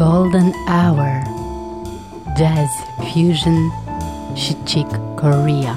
Golden Hour Jazz Fusion Chick Korea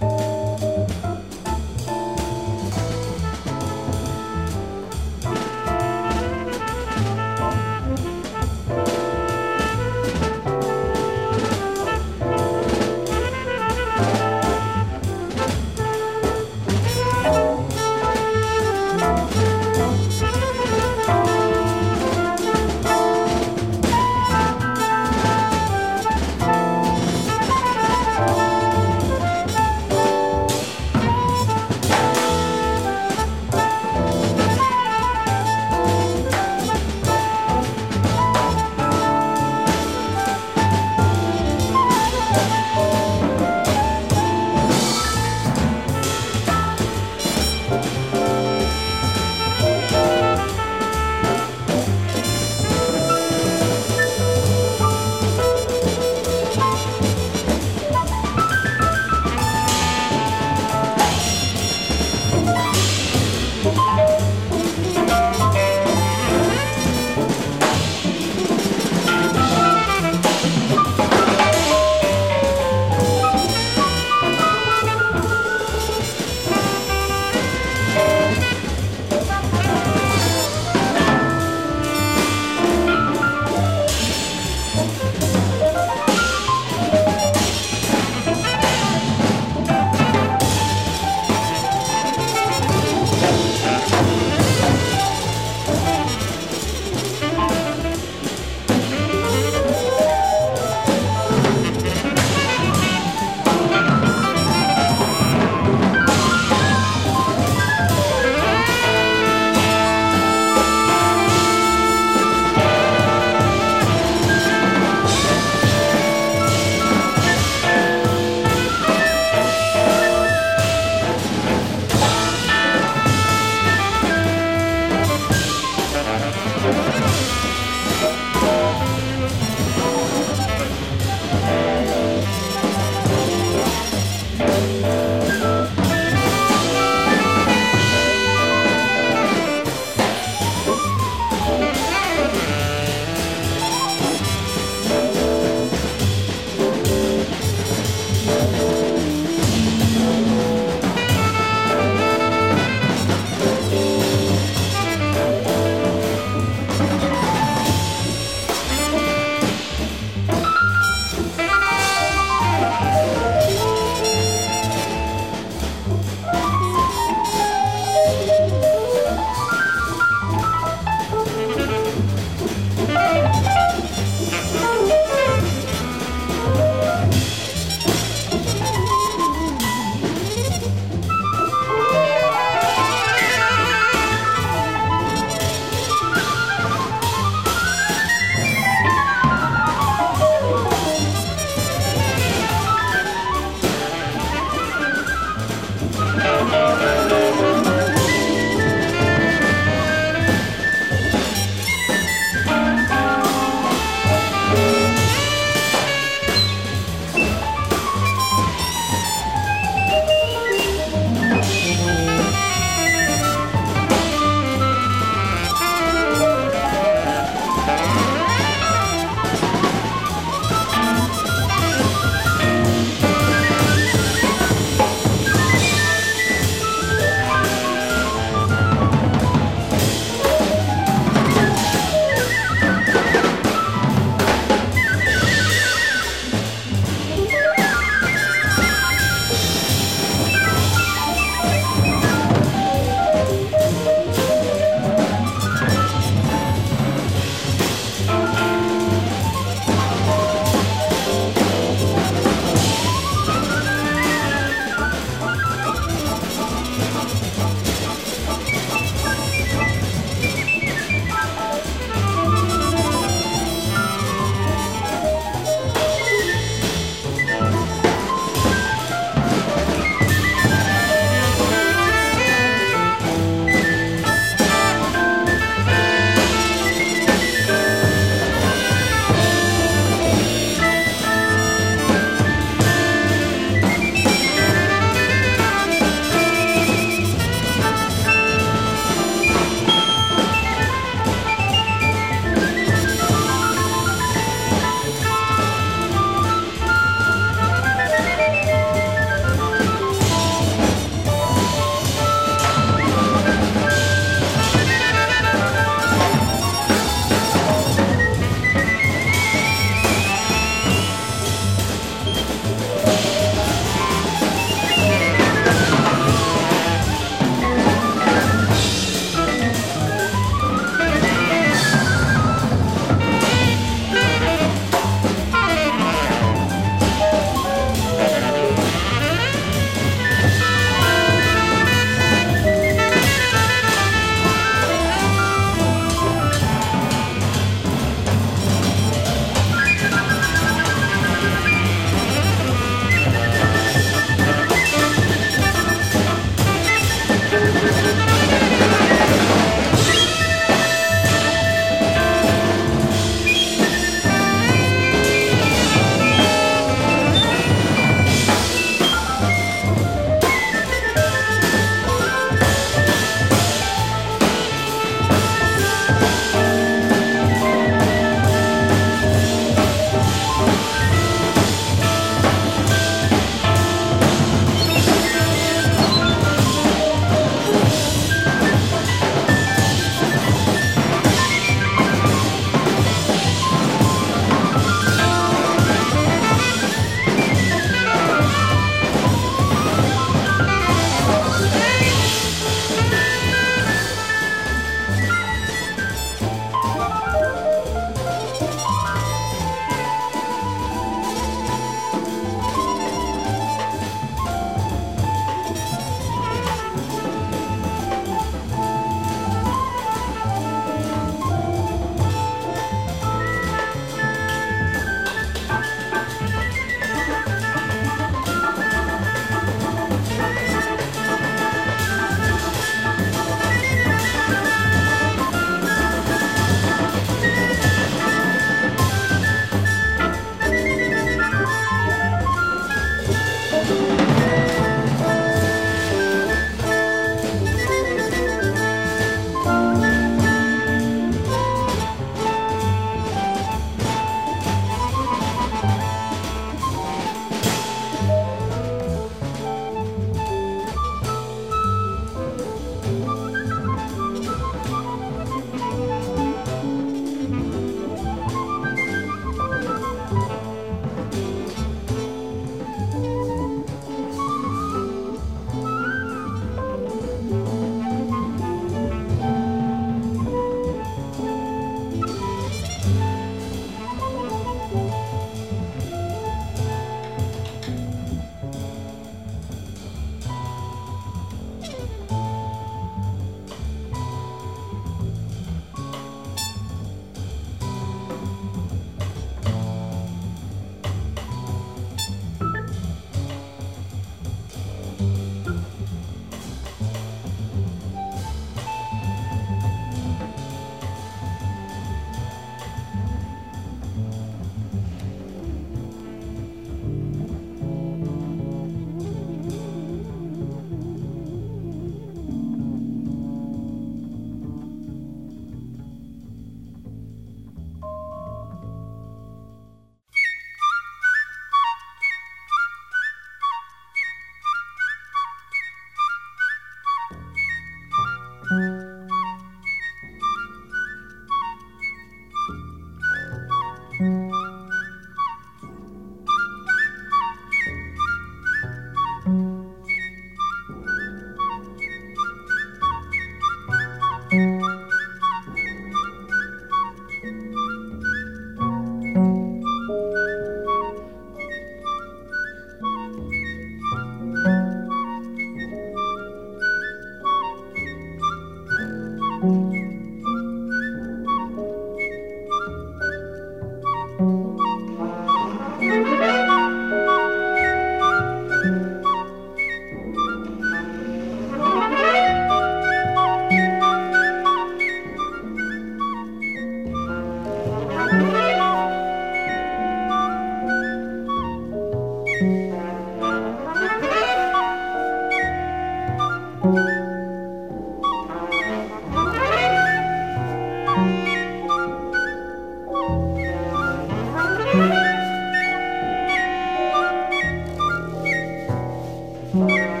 Música